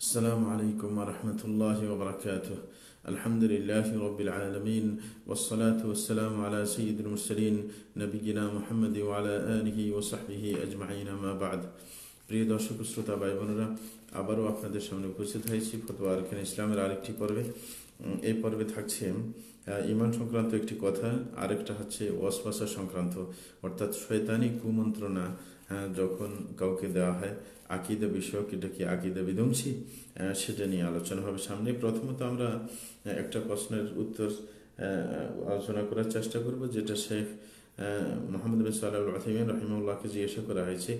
السلام عليكم ورحمة الله وبركاته الحمد لله رب العالمين والصلاة والسلام على سيد المرسلين نبينا محمد وعلى آله وصحبه أجمعين ما بعد প্রিয় দর্শক শ্রোতা ভাই বোনেরা আবারও আপনাদের সামনে উপস্থিত হয়েছি ফতোয়া আরকান ইসলামের আরেকটি পর্বে উম, এই পর্বে থাকছে আহ, ইমান সংক্রান্ত একটি কথা আরেকটা হচ্ছে ওয়াসওয়াসা সংক্রান্ত অর্থাৎ শয়তানি কুমন্ত্রণা আহ, যখন কাউকে দেওয়া হয় আকিদা বিষয়ক এটা কি আকিদা বিধ্বংসী? সেটা নিয়ে আলোচনা হবে সামনে। প্রথমত আমরা একটা প্রশ্নের উত্তর আলোচনা করার চেষ্টা করব যেটা শেখ মোহাম্মদ বিন সাল্লাহ রহিমুল্লাহকে জিজ্ঞাসা করা হয়েছে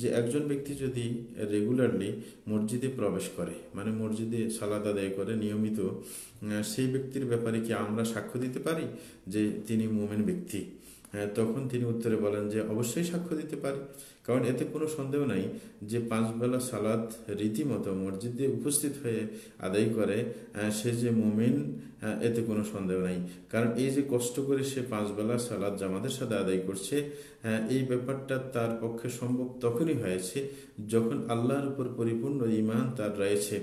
যে একজন ব্যক্তি যদি রেগুলারলি মসজিদে প্রবেশ করে মানে মসজিদে সালাদ আদায় করে নিয়মিত সেই ব্যক্তির ব্যাপারে কি আমরা সাক্ষ্য দিতে পারি যে তিনি মোমেন ব্যক্তি? হ্যাঁ, তখন তিনি উত্তরে বলেন যে অবশ্যই সাক্ষ্য দিতে পারি। কারণ এতে কোনো সন্দেহ নাই যে পাঁচবেলা সালাদ রীতিমতো মসজিদে উপস্থিত হয়ে আদায় করে সে যে মোমেন এতে কোনো সন্দেহ নাই। কারণ এই যে কষ্ট করে সে পাঁচবেলা সালাদ জামাতের সাথে আদায় করছে এই ব্যাপারটা তার পক্ষে সম্ভব তখনই হয়েছে যখন আল্লাহর উপর পরিপূর্ণ ইমান তার রয়েছে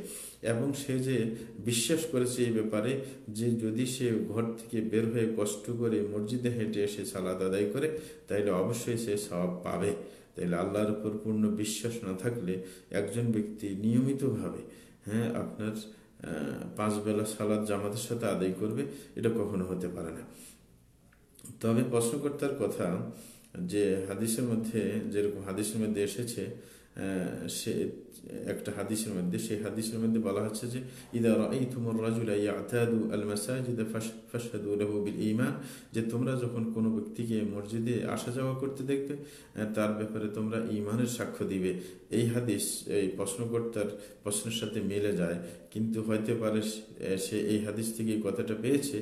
এবং সে যে বিশ্বাস করেছে এই ব্যাপারে যে যদি সে ঘর থেকে বের হয়ে কষ্ট করে মসজিদে হেঁটে এসে সালাদ আদায় করে তাইলে অবশ্যই সে সব পাবে। তাইলে আল্লাহর উপর পূর্ণ বিশ্বাস না থাকলে একজন ব্যক্তি নিয়মিতভাবে হ্যাঁ আপনার পাঁচ বেলা সালাদ জামাতের সাথে আদায় করবে, এটা কখনো হতে পারে না। তবে প্রশ্নকর্তার কথা যে হাদিসের মধ্যে, যেরকম হাদিসের মধ্যে এসেছে সে, একটা হাদিসের মধ্যে, সেই হাদিসের মধ্যে বলা হচ্ছে যে, ইদা রাআইতুমুর রাজুলা ইয়াতাদু আল মাসাজিদ ফাশহাদু লাহু বিল ঈমান যে তোমরা যখন কোনো ব্যক্তিকে মসজিদে আসা যাওয়া করতে দেখবে তার ব্যাপারে তোমরা ঈমানের সাক্ষ্য দিবে। এই হাদিস, এই প্রশ্নকর্তার প্রশ্নের সাথে মিলে যায়। কিন্তু হয়তো পারে সে এই হাদিস থেকে কথাটা পেয়েছে।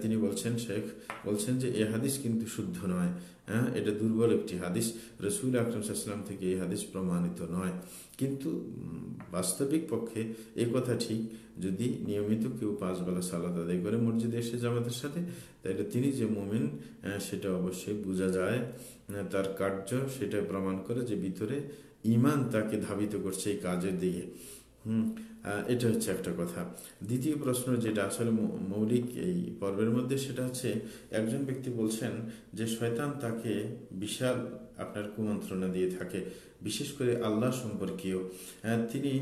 তিনি বলছেন, শেখ, বলছেন যে এই হাদিস কিন্তু শুদ্ধ নয়। হ্যাঁ এটা দুর্বল একটি হাদিস। রসুল আকরম সাল্লাম থেকে এই হাদিস প্রমাণিত নয়। কিন্তু বাস্তবিক পক্ষে এই কথা ঠিক। যদি নিয়মিত কেউ পাঁচ বেলা সালাদ আদায় করে মসজিদে এসে জামাতের সাথে তাহলে তিনি যে মোমেন আহ, সেটা অবশ্যই বোঝা যায়। তার কার্য সেটা প্রমাণ করে যে ভিতরে ইমান তাকে ধাবিত করছে এই কাজের দিকে। হুম এটা হচ্ছে একটা কথা। দ্বিতীয় প্রশ্ন যেটা, আসলে মৌলিক এই পর্বের মধ্যে সেটা হচ্ছে, একজন ব্যক্তি বলছেন যে শয়তান তাকে বিশাল আপনার কুমন্ত্রণা দিয়ে থাকে, বিশেষ করে আল্লাহ সম্পর্কীয়। তিনি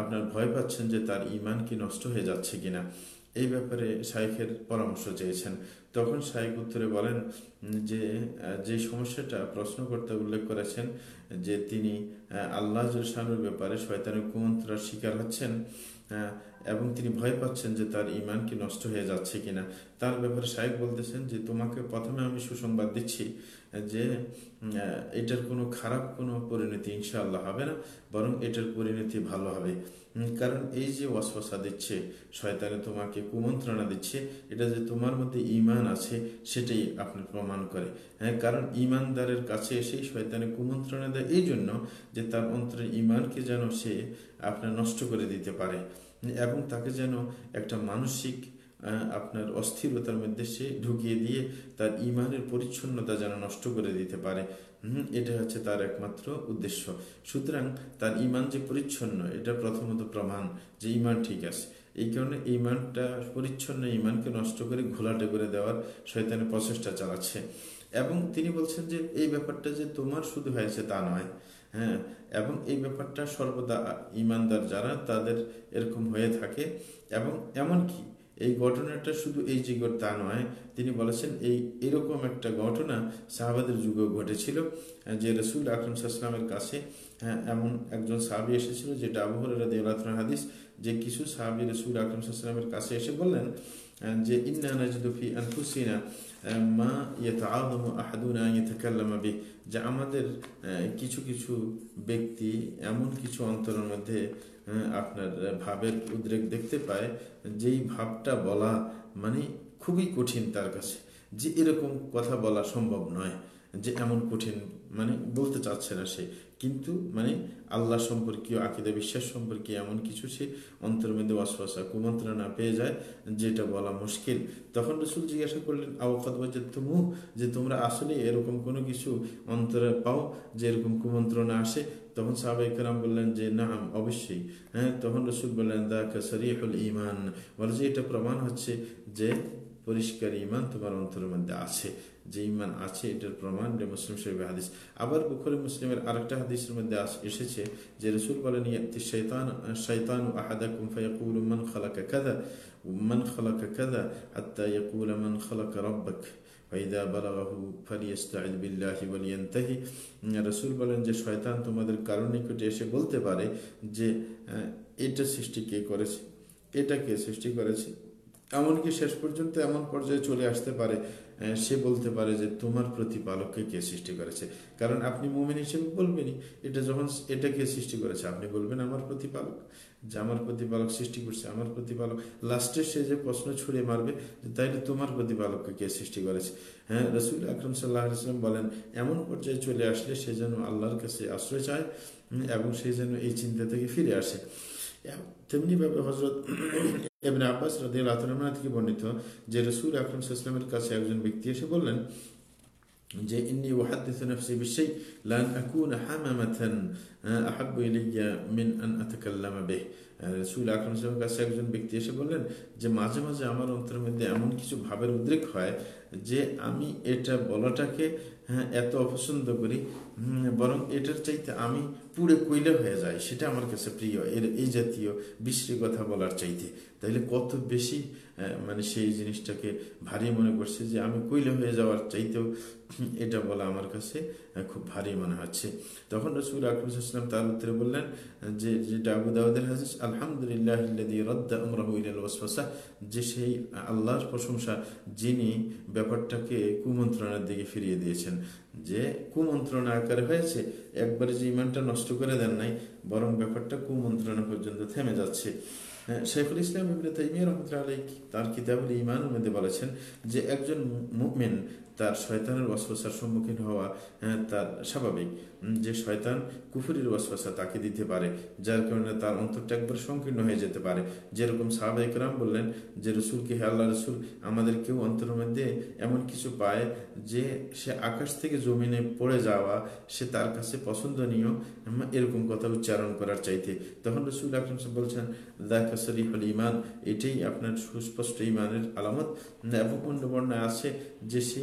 আপনার ভয় পাচ্ছেন যে তার ইমান কি নষ্ট হয়ে যাচ্ছে কিনা। এই ব্যাপারে শাইখের পরামর্শ চেয়েছেন। তখন শাইখ উত্তরে বলেন যে যে সমস্যাটা প্রশ্নকর্তা উল্লেখ করেছেন যে তিনি আল্লাহ জলসানুর ব্যাপারে শয়তানের কুমন্ত্রার শিকার হচ্ছেন এবং তিনি ভয় পাচ্ছেন যে তার ইমান কি নষ্ট হয়ে যাচ্ছে কিনা। তার ব্যাপারে সাহেব বলতেছেন যে, তোমাকে প্রথমে আমি সুসংবাদ দিচ্ছি যে এটার কোনো খারাপ কোনো পরিণতি ইনশাআল্লাহ হবে না, বরং এটার পরিণতি ভালো হবে। কারণ এই যে ওয়াসওয়াসা দিচ্ছে, শয়তানে তোমাকে কুমন্ত্রণা দিচ্ছে, এটা যে তোমার মধ্যে ইমান আছে, সেটাই আপনার প্রমাণ করে। হ্যাঁ কারণ ইমানদারের কাছে এসেই শয়তানে কুমন্ত্রণা দেয়। এই জন্য যে তার অন্তরের ইমানকে যেন সে আপনার নষ্ট করে দিতে পারে এবং তাকে যেন একটা মানসিক আপনার অস্থিরতার মধ্যে সে ঢুকিয়ে দিয়ে তার ইমানের পরিচ্ছন্নতা যেন নষ্ট করে দিতে পারে। হুম, এটা হচ্ছে তার একমাত্র উদ্দেশ্য। সুতরাং তার ইমান যে পরিচ্ছন্ন এটা প্রথমত প্রমাণ যে ইমান ঠিক আছে। এই কারণে ইমানটা পরিচ্ছন্ন ইমানকে নষ্ট করে ঘোলাটে করে দেওয়ার শয়তানের প্রচেষ্টা চালাচ্ছে। এবং তিনি বলছেন যে এই ব্যাপারটা যে তোমার শুধু হয়েছে তা নয় হ্যাঁ এবং এই ব্যাপারটা সর্বদা ইমানদার যারা তাদের এরকম হয়ে থাকে। এবং এমনকি এই ঘটনাটা শুধু এই যুগের তা নয় তিনি বলেছেন এই এরকম একটা ঘটনা সাহাবাদের যুগেও ঘটেছিল যে রসুল আকরম সাল্লামের কাছে হ্যাঁ, এমন একজন সাহাবি এসেছিল যেটা আবহরের দেওলাতন হাদিস যে কিছু সাহাবি রসুল আকরম সাল্লামের কাছে এসে বললেন যে ইন্না নাজিদু ফি আনফুসিনা মা ইয়াতাআযামু আহাদুনা আন ইয়াতাকাল্লামা বিহ যে আমাদের কিছু কিছু ব্যক্তি এমন কিছু অন্তরের মধ্যে আপনার ভাবের উদ্রেক দেখতে পায়, যেই ভাবটা বলা মানে খুবই কঠিন তার কাছে। যে এরকম কথা বলা সম্ভব নয়, যে এমন কঠিন মানে বলতে চাচ্ছে না সে। কিন্তু মানে আল্লাহ সম্পর্কীয়, আকিদা বিশ্বাস সম্পর্কে এমন কিছু সে অন্তর মধ্যে ওয়াসওয়াসা, কুমন্ত্রণা পেয়ে যায়, যেটা বলা মুশকিল। তখন রসুল জিজ্ঞাসা করলেন আওকাত তুমু যে, তোমরা আসলে এরকম কোনো কিছু অন্তরে পাও যে এরকম কুমন্ত্রণা আসে? তখন সাহাবাই কালাম বললেন যে না অবশ্যই। হ্যাঁ তখন রসুল বললেন দা শরীফুল ইমান বলে যে, এটা প্রমাণ হচ্ছে যে পরিষ্কার ইমান তোমার অন্তরের মধ্যে আছে। যে ইমান আছে, এটার প্রমাণ যে মুসলিম শরীফ হাদিস। আবার বুখরি মুসলিমের আরেকটা হাদিসের মধ্যে এসেছে যে রসুল বলেন শৈতান শৈতান আহাদাকুম ফায়াকুল মান খালাকা কাদা মান খালাকা কাদা হাত্তা ইয়াকুল মান খালাকা রব্বাক, ফাইদা বালাগাহু ফালিয়াস্তাইদ বিল্লাহি ওয়ালিয়ান্তাহি রাসূল বলেন যে শয়তান তোমাদের কারণ নিকটে এসে বলতে পারে যে এটা সৃষ্টি কে করেছে? এটা কে সৃষ্টি করেছে? এমনকি শেষ পর্যন্ত এমন পর্যায়ে চলে আসতে পারে সে বলতে পারে যে তোমার প্রতিপালককে কে সৃষ্টি করেছে? কারণ আপনি মোমেন হিসেবে বলবেনই, এটা যখন, এটা কে সৃষ্টি করেছে? আপনি বলবেন আমার প্রতিপালক। যে আমার প্রতিপালক সৃষ্টি করছে, আমার প্রতিপালক লাস্টে সে যে প্রশ্ন ছুড়ে মারবে তাইলে তোমার প্রতিপালককে কে সৃষ্টি করেছে? হ্যাঁ রসুল আকরম সাল্লাহ ইসলাম বলেন, এমন পর্যায়ে চলে আসলে সে যেন আল্লাহর কাছে আশ্রয় চায় এবং সে যেন এই চিন্তা থেকে ফিরে আসে। তেমনি ভাবে হজরত এমনি আব্বাস রাদি আল্লাহ থেকে বর্ণিত যে রসুল আকরম সাল্লামের কাছে একজন ব্যক্তি এসে বললেন যে ইন্নি ওয়াহাদিস নফসি বিশাই লান আকুন হামামাতান আহাব্বু ইলাইয়া মিন আন আতাকাল্লামা বিহ রসুল আকরম সাল্লামের কাছে একজন ব্যক্তি এসে বললেন যে মাঝে মাঝে আমার অন্তরের মধ্যে এমন কিছু ভাবের উদ্রেক হয় যে আমি এটা বলাটাকে হ্যাঁ এত অপছন্দ করি বরং এটার চাইতে আমি পুড়ে কইলে হয়ে যায়, সেটা আমার কাছে প্রিয়, এর এই জাতীয় বিশ্রী কথা বলার চাইতে। তাইলে কত বেশি মানে সেই জিনিসটাকে ভারী মনে করছে যে আমি কইলে হয়ে যাওয়ার চাইতেও এটা বলা আমার কাছে খুব ভারী মনে হচ্ছে। তখন রসুল আকরুল ইসলাম তার উত্তরে বললেন, যে যেটা আবু দাউদের হাজিস আলহামদুলিল্লাহ রদ্দা ওয়াসফাসা যে সেই আল্লাহর প্রশংসা যিনি ব্যাপারটাকে কুমন্ত্রণার দিকে ফিরিয়ে দিয়েছেন যে কুমন্ত্রণা আকারে হয়েছে, একবারে যে ইমানটা নষ্ট করে দেন নাই, বরং ব্যাপারটা কুমন্ত্রণা পর্যন্ত থেমে যাচ্ছে। শেখুল ইসলাম ইবনে তাইমিয়া রহমতুল্লাহ আলাই তার কিতাবুল ইমানের মধ্যে বলেছেন যে একজন মুমিন তার শয়তানের ওয়াসওয়াসার সম্মুখীন হওয়া তার স্বাভাবিক যে শয়তান কুফুরির ওয়াসওয়াসা তাকে দিতে পারে, যার কারণে তার অন্তরটা একবার সংকীর্ণ হয়ে যেতে পারে। যেরকম সাহাবাইকরাম বললেন যে, রসুলকে হে আল্লাহ রসুল, আমাদের কেউ অন্তরের মধ্যে এমন কিছু পায় যে, সে আকাশ থেকে জমিনে পড়ে যাওয়া, সে তার কাছে পছন্দনীয় এরকম কথা উচ্চারণ করার চাইতে। তখন রসুল আকরম বলছেন দাকা শরীফুল ইমান এটাই আপনার সুস্পষ্ট ইমানের আলামত এবং অন্য বর্ণায় আছে যে, সে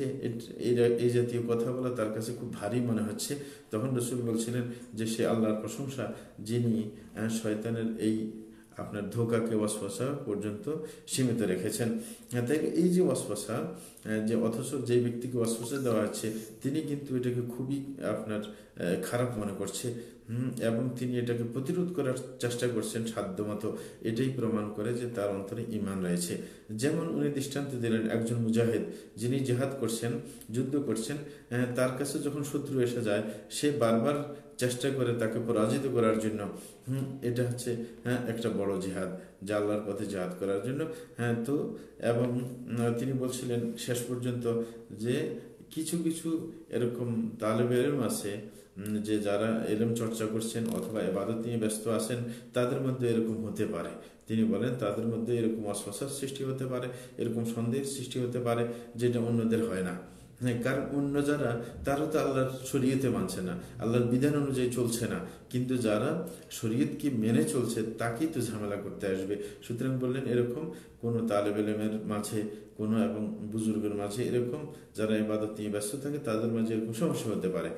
এই জাতীয় কথা বলা তার কাছে খুব ভারী মনে হচ্ছে। তখন রসুল বলছিলেন যে, সে আল্লাহর প্রশংসা যিনি শয়তানের এই আপনার ধোকাকে ওয়াসফাসা পর্যন্ত সীমিত রেখেছেন। তাই এই যে ওয়াসফাসা যে অথচ যে ব্যক্তিকে ওয়াসফাসা দেওয়া হচ্ছে, তিনি কিন্তু এটাকে খুবই আপনার খারাপ মনে করছে। এবং তিনি এটাকে প্রতিরোধ করার চেষ্টা করছেন সাধ্যমতো। এটাই প্রমাণ করে যে তার অন্তরে ইমান রয়েছে। যেমন উনি দৃষ্টান্ত দিলেন একজন মুজাহিদ, যিনি জেহাদ করছেন, যুদ্ধ করছেন তার কাছে যখন শত্রু এসে যায়, সে বারবার চেষ্টা করে তাকে পরাজিত করার জন্য, হুম, এটা হচ্ছে হ্যাঁ একটা বড় জিহাদ, যা আল্লাহর পথে জিহাদ করার জন্য হ্যাঁ তো, এবং তিনি বলছিলেন শেষ পর্যন্ত যে কিছু কিছু এরকম তালেবের আছে যে যারা এলম চর্চা করছেন অথবা এবাদত নিয়ে ব্যস্ত আছেন, তাদের মধ্যে এরকম হতে পারে। তিনি বলেন, তাদের মধ্যে এরকম অশ্বাসার সৃষ্টি হতে পারে, এরকম সন্দেহের সৃষ্টি হতে পারে, যেটা অন্যদের হয় না। হ্যাঁ কারণ অন্য যারা, তারা তো আল্লাহর শরীয়তে মানছে না, আল্লাহর বিধান অনুযায়ী চলছে না। কিন্তু যারা শরীয়তকে মেনে চলছে, তাকেই তো ঝামেলা করতে আসবে। সুতরাং বললেন, এরকম কোনো তালেব এলেমের মাঝে, কোনো এবং বুজুর্গের মাঝে এরকম যারা ইবাদত নিয়ে ব্যস্ত থাকে, তাদের মাঝে এরকম সমস্যা হতে পারে।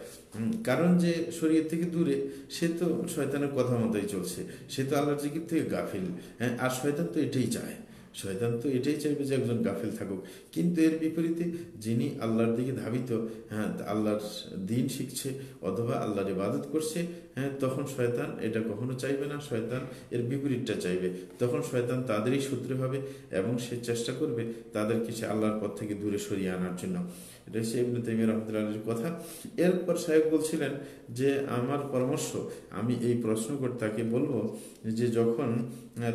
কারণ যে শরীর থেকে দূরে, সে তো শয়তানের কথা মতোই চলছে। সে তো আল্লাহর জিকির থেকে গাফিল। হ্যাঁ আর শয়তান তো এটাই চায়। শয়তান তো এটাই চাইবে যে একজন গাফিল থাকুক। কিন্তু এর বিপরীতে যিনি আল্লাহর দিকে ধাবিত হ্যাঁ আল্লাহর দিন শিখছে অথবা আল্লাহর ইবাদত করছে হ্যাঁ তখন শয়তান এটা কখনো চাইবে না। শয়তান এর বিপরীতটা চাইবে। তখন শয়তান তাদেরই সূত্রে হবে এবং সে চেষ্টা করবে তাদের কিছু আল্লাহর পথ থেকে দূরে সরিয়ে আনার জন্য। এটা হচ্ছে ইবনে তাইমিয়া রহমতুল্লাহের কথা। এরপর সাহেব বলছিলেন যে, আমার পরামর্শ, আমি এই প্রশ্নকর্তাকে বলব যে, যখন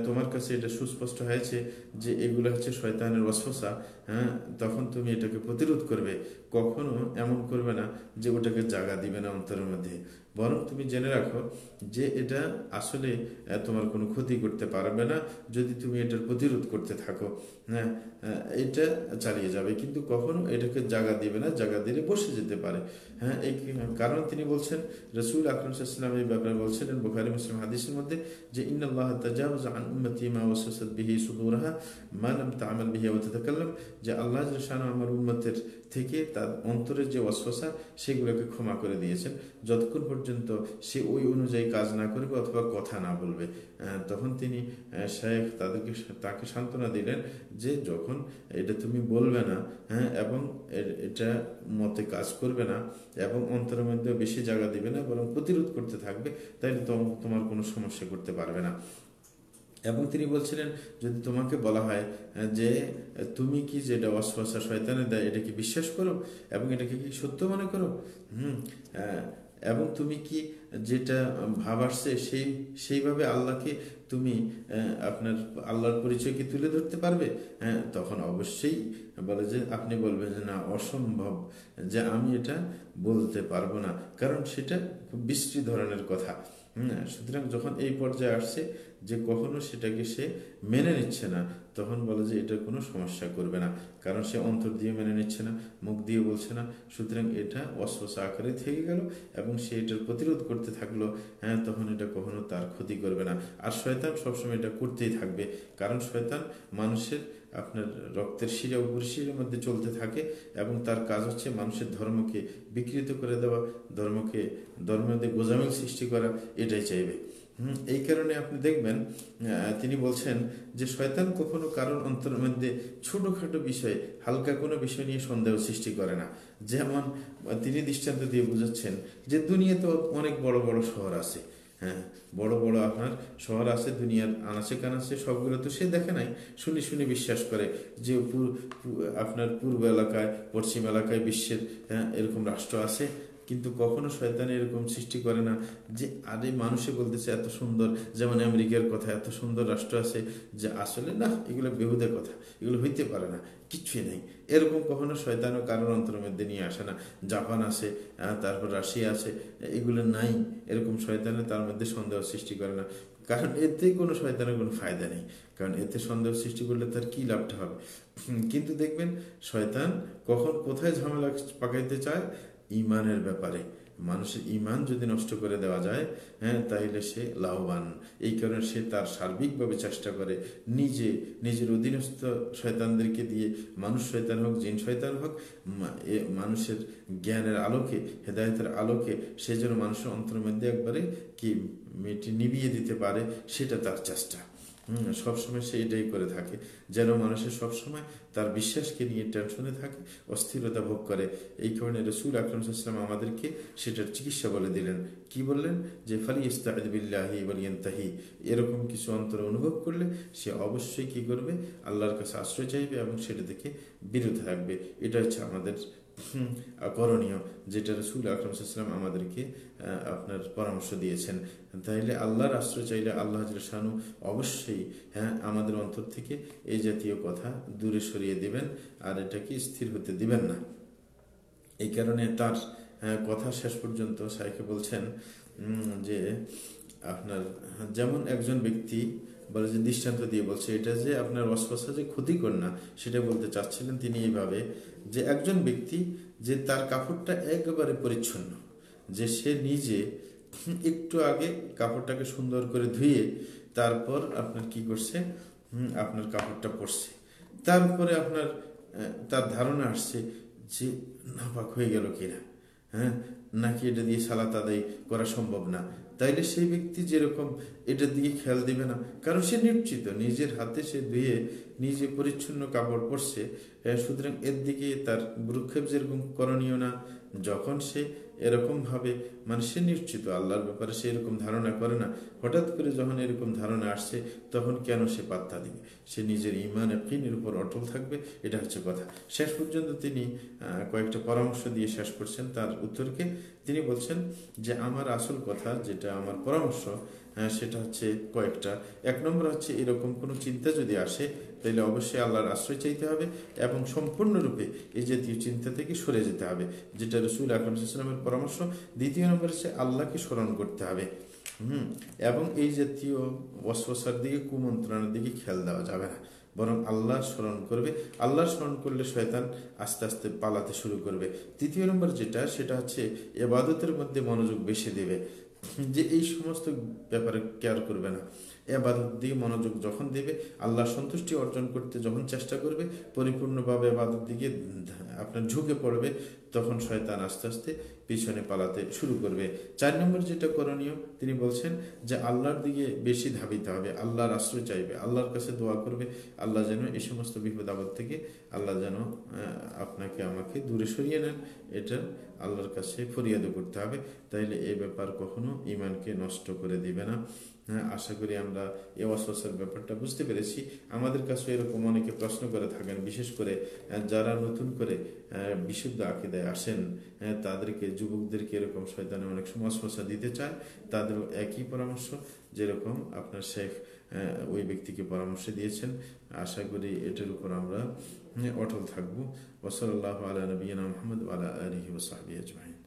তোমার কাছে এটা সুস্পষ্ট হয়েছে যে, এগুলো হচ্ছে শয়তানের অস্বসা হ্যাঁ তখন তুমি এটাকে প্রতিরোধ করবে। কখনো এমন করবে না যে, ওটাকে জাগা দিবে না অন্তরের মধ্যে। বরং তুমি জেনে রাখো যে এটা আসলে তোমার কোনো ক্ষতি করতে পারবে না যদি তুমি এটার প্রতিরোধ করতে থাকো। হ্যাঁ এটা চালিয়ে যাবে। কিন্তু কখনো এটাকে জায়গা দিবে না জায়গা দিলে বসে যেতে পারে। হ্যাঁ এই কারণ তিনি বলছেন, রসুল আকরম সাল্লাম এই ব্যাপারে বলছিলেন বুখারি মুসলিম হাদিসের মধ্যে যে তাতাকাল্লাম। যে, আল্লাহ আমার উম্মতের থেকে তার অন্তরের যে ওয়াসওয়াসা সেগুলোকে ক্ষমা করে দিয়েছেন। যতক্ষণ পর্যন্ত সে ওই অনুযায়ী কাজ না করবে অথবা কথা না বলবে তখন তিনি শেখ তাদেরকে তাকে সান্ত্বনা দিলেন যে যখন এটা তুমি বলবে না হ্যাঁ এবং এটা মতে কাজ করবে না এবং অন্তরের মধ্যে বেশি জায়গা দিবে না, বরং প্রতিরোধ করতে থাকবে তাই তোমার কোনো সমস্যা করতে পারবে না। এবং তিনি বলছিলেন, যদি তোমাকে বলা হয় যে, তুমি কি যেটা অশ্বাসা শয়তানে দেয়, এটা কি বিশ্বাস করো? এবং এটাকে কি সত্য মনে করো? হুম এবং তুমি কি যেটা ভাব আসছে সেই সেইভাবে আল্লাহকে তুমি আপনার আল্লাহর পরিচয়কে তুলে ধরতে পারবে? হ্যাঁ তখন অবশ্যই বলে যে আপনি বলবেন যে না অসম্ভব যে আমি এটা বলতে পারব না। কারণ সেটা খুব বিশ্রী ধরনের কথা। হুম, সুতরাং যখন এই পর্যায়ে আসছে যে কখনো সেটাকে সে মেনে নিচ্ছে না তখন বলে যে এটা কোনো সমস্যা করবে না। কারণ সে অন্তর দিয়ে মেনে নিচ্ছে না মুখ দিয়ে বলছে না। সুতরাং এটা অস্বসা আকারে থেকে গেল এবং সে এটার প্রতিরোধ করতে থাকল হ্যাঁ তখন এটা কখনো তার ক্ষতি করবে না। আর শয়তান সবসময় এটা করতেই থাকবে। কারণ শয়তান মানুষের আপনার রক্তের শিরা উপর শিরের মধ্যে চলতে থাকে এবং তার কাজ হচ্ছে মানুষের ধর্মকে বিকৃত করে দেওয়া, ধর্মকে, ধর্মের মধ্যে গোজামিল সৃষ্টি করা, এটাই চাইবে। এই কারণে আপনি দেখবেন তিনি বলছেন যে শয়তান কখনো কারোর অন্তরের মধ্যে ছোটোখাটো বিষয়ে, হালকা কোনো বিষয় নিয়ে সন্দেহ সৃষ্টি করে না। যেমন তিনি দৃষ্টান্ত দিয়ে বুঝাচ্ছেন যে দুনিয়াতে অনেক বড় বড় শহর আছে। হ্যাঁ বড় বড় আপনার শহর আছে দুনিয়ার আনাচে কানাচে সবগুলো তো সে দেখে নাই। শুনে শুনে বিশ্বাস করে যে আপনার পূর্ব এলাকায় পশ্চিম এলাকায় বিশ্বের হ্যাঁ, এরকম রাষ্ট্র আছে। কিন্তু কখনো শয়তান এরকম সৃষ্টি করে না যে আরে মানুষে বলতেছে এত সুন্দর, যেমন আমেরিকার কথা, এত সুন্দর রাষ্ট্র আছে, যে আসলে না, এগুলো বেহুদে কথা, এগুলো হইতে পারে না কিচ্ছুই নেই। এরকম কখনো শয়তানও কারোর অন্তরের মধ্যে নিয়ে আসে না। জাপান আছে তারপর রাশিয়া আছে, এগুলো নাই, এরকম শয়তানে তার মধ্যে সন্দেহ সৃষ্টি করে না। কারণ এতে কোনো শয়তানের কোনো ফায়দা নেই, কারণ এতে সন্দেহ সৃষ্টি করলে তার কি লাভটা হবে? কিন্তু দেখবেন, শয়তান কখন কোথায় ঝামেলা পাকাইতে চায় ইমানের ব্যাপারে। মানুষের ইমান যদি নষ্ট করে দেওয়া যায় হ্যাঁ তাহলে সে লাভবান। এই কারণে সে তার সার্বিকভাবে চেষ্টা করে নিজে, নিজের অধীনস্থ শয়তানদেরকে দিয়ে, মানুষ শয়তান হোক, জিন শয়তান হোক মানুষের জ্ঞানের আলোকে, হেদায়তের আলোকে সে যেন মানুষের অন্তরের মধ্যে একবারে কি মেয়েটি নিবিয়ে দিতে পারে, সেটা তার চেষ্টা। সবসময় সে এটাই করে থাকে। যেন মানুষের সবসময় তার বিশ্বাসকে নিয়ে টেনশনে থাকে, অস্থিরতা ভোগ করে। এই কারণে রসুল আকরম সাল্লাম আমাদেরকে সেটার চিকিৎসা বলে দিলেন। কি বললেন? যে ফালি ইস্তাহিবিল্লাহি বলিয়ান্তাহি এরকম কিছু অন্তর অনুভব করলে সে অবশ্যই কি করবে? আল্লাহর কাছে আশ্রয় চাইবে এবং সেটা থেকে বিরত থাকবে। এটা হচ্ছে আমাদের করণীয়, যেটা রসুল আকরম সাল্লাম আমাদেরকে আপনার পরামর্শ দিয়েছেন। তাইলে আল্লাহর আশ্রয় চাইলে আল্লাহ শানু অবশ্যই হ্যাঁ আমাদের অন্তর থেকে এই জাতীয় কথা দূরে সরিয়ে দিবেন আর এটাকে স্থির হতে দিবেন না। এই কারণে তার কথা শেষ পর্যন্ত সাইকে বলছেন যে আপনার, যেমন একজন ব্যক্তি বলে যে দৃষ্টান্ত দিয়ে বলছে, এটা যে আপনার অস্পশা যে ক্ষতিকর না, সেটা বলতে চাচ্ছিলেন তিনি এইভাবে যে একজন ব্যক্তি যে তার কাপড়টা একেবারে পরিচ্ছন্ন, যে সে নিজে একটু আগে কাপড়টাকে সুন্দর করে ধুয়ে তারপর আপনার কি করছে? আপনার কাপড়টা পরছে। তারপরে আপনার তার ধারণা আসছে যে নাপাক হয়ে গেল কিনা হ্যাঁ? নাকি এটা দিয়ে সালাত আদায় করা সম্ভব না? তাইলে সেই ব্যক্তি যেরকম এটার দিকে খেয়াল দিবে না। কারণ সে নিশ্চিত, নিজের হাতে সে ধুয়ে নিজে পরিচ্ছন্ন কাপড় পরছে। সুতরাং এর দিকে তার ভ্রুক্ষেপ যেরকম করণীয় না যখন সে এরকম ভাবে মানে সে নিশ্চিত আল্লাহর ব্যাপারে সে এরকম ধারণা করে না, হঠাৎ করে যখন এরকম ধারণা আসছে, তখন কেন সে পাত্তা দিবে? সে নিজের ইমান একিনের উপর অটল থাকবে? এটা হচ্ছে কথা। শেষ পর্যন্ত তিনি কয়েকটা পরামর্শ দিয়ে শেষ করছেন। তার উত্তরকে তিনি বলছেন যে, আমার আসল কথা যেটা আমার পরামর্শ সেটা হচ্ছে কয়েকটা। এক নম্বর হচ্ছে, এরকম কোনো চিন্তা যদি আসে তাহলে অবশ্যই আল্লাহর আশ্রয় চাইতে হবে এবং সম্পূর্ণরূপে এই জাতীয় চিন্তা থেকে সরে যেতে হবে, যেটা রসুল আকরম ইসলামের পরামর্শ দ্বিতীয় নম্বর হচ্ছে আল্লাহকে স্মরণ করতে হবে। হুম, এবং এই জাতীয় ওয়াসওয়াসার দিকে, কুমন্ত্রণার দিকে খেয়াল দেওয়া যাবে না, বরং আল্লাহ স্মরণ করবে। আল্লাহ স্মরণ করলে শয়তান আস্তে আস্তে পালাতে শুরু করবে। তৃতীয় নম্বর যেটা, সেটা হচ্ছে এবাদতের মধ্যে মনোযোগ বেশি দেবে। যে এই সমস্ত ব্যাপারে কেয়ার করবে না। এবাদত দিয়ে মনোযোগ যখন দেবে, আল্লাহ সন্তুষ্টি অর্জন করতে যখন চেষ্টা করবে, পরিপূর্ণভাবে এবাদত দিকে আপনার ঝুঁকে পড়বে, তখন শয়তান আস্তে আস্তে পিছনে পালাতে শুরু করবে। চার নম্বর যেটা করণীয়, তিনি বলছেন যে আল্লাহর দিকে বেশি ধাবিত হবে, আল্লাহর আশ্রয় চাইবে, আল্লাহর কাছে দোয়া করবে, আল্লাহ যেন এই সমস্ত বিপদ আপদ থেকে আল্লাহ যেন আপনাকে আমাকে দূরে সরিয়ে নেন, এটা আল্লাহর কাছে ফরিয়াদও করতে হবে। তাইলে এই ব্যাপার কখনো ইমানকে নষ্ট করে দিবে না। হ্যাঁ আশা করি আমরা এ অসুস্থের ব্যাপারটা বুঝতে পেরেছি। আমাদের কাছে এরকম অনেকে প্রশ্ন করে থাকেন, বিশেষ করে যারা নতুন করে বিশুদ্ধ আকিদায় আসেন তাদেরকে, যুবকদেরকে এরকম শয়তানে অনেক সময় দিতে চায়। তাদেরও একই পরামর্শ যেরকম আপনার শেখ ওই ব্যক্তিকে পরামর্শ দিয়েছেন। আশা করি এটার উপর আমরা অটল থাকব। ওসলাল্লাহ আলা নবীনা মোহাম্মদ আলা আলহি ওসাহাবি আজমাইন।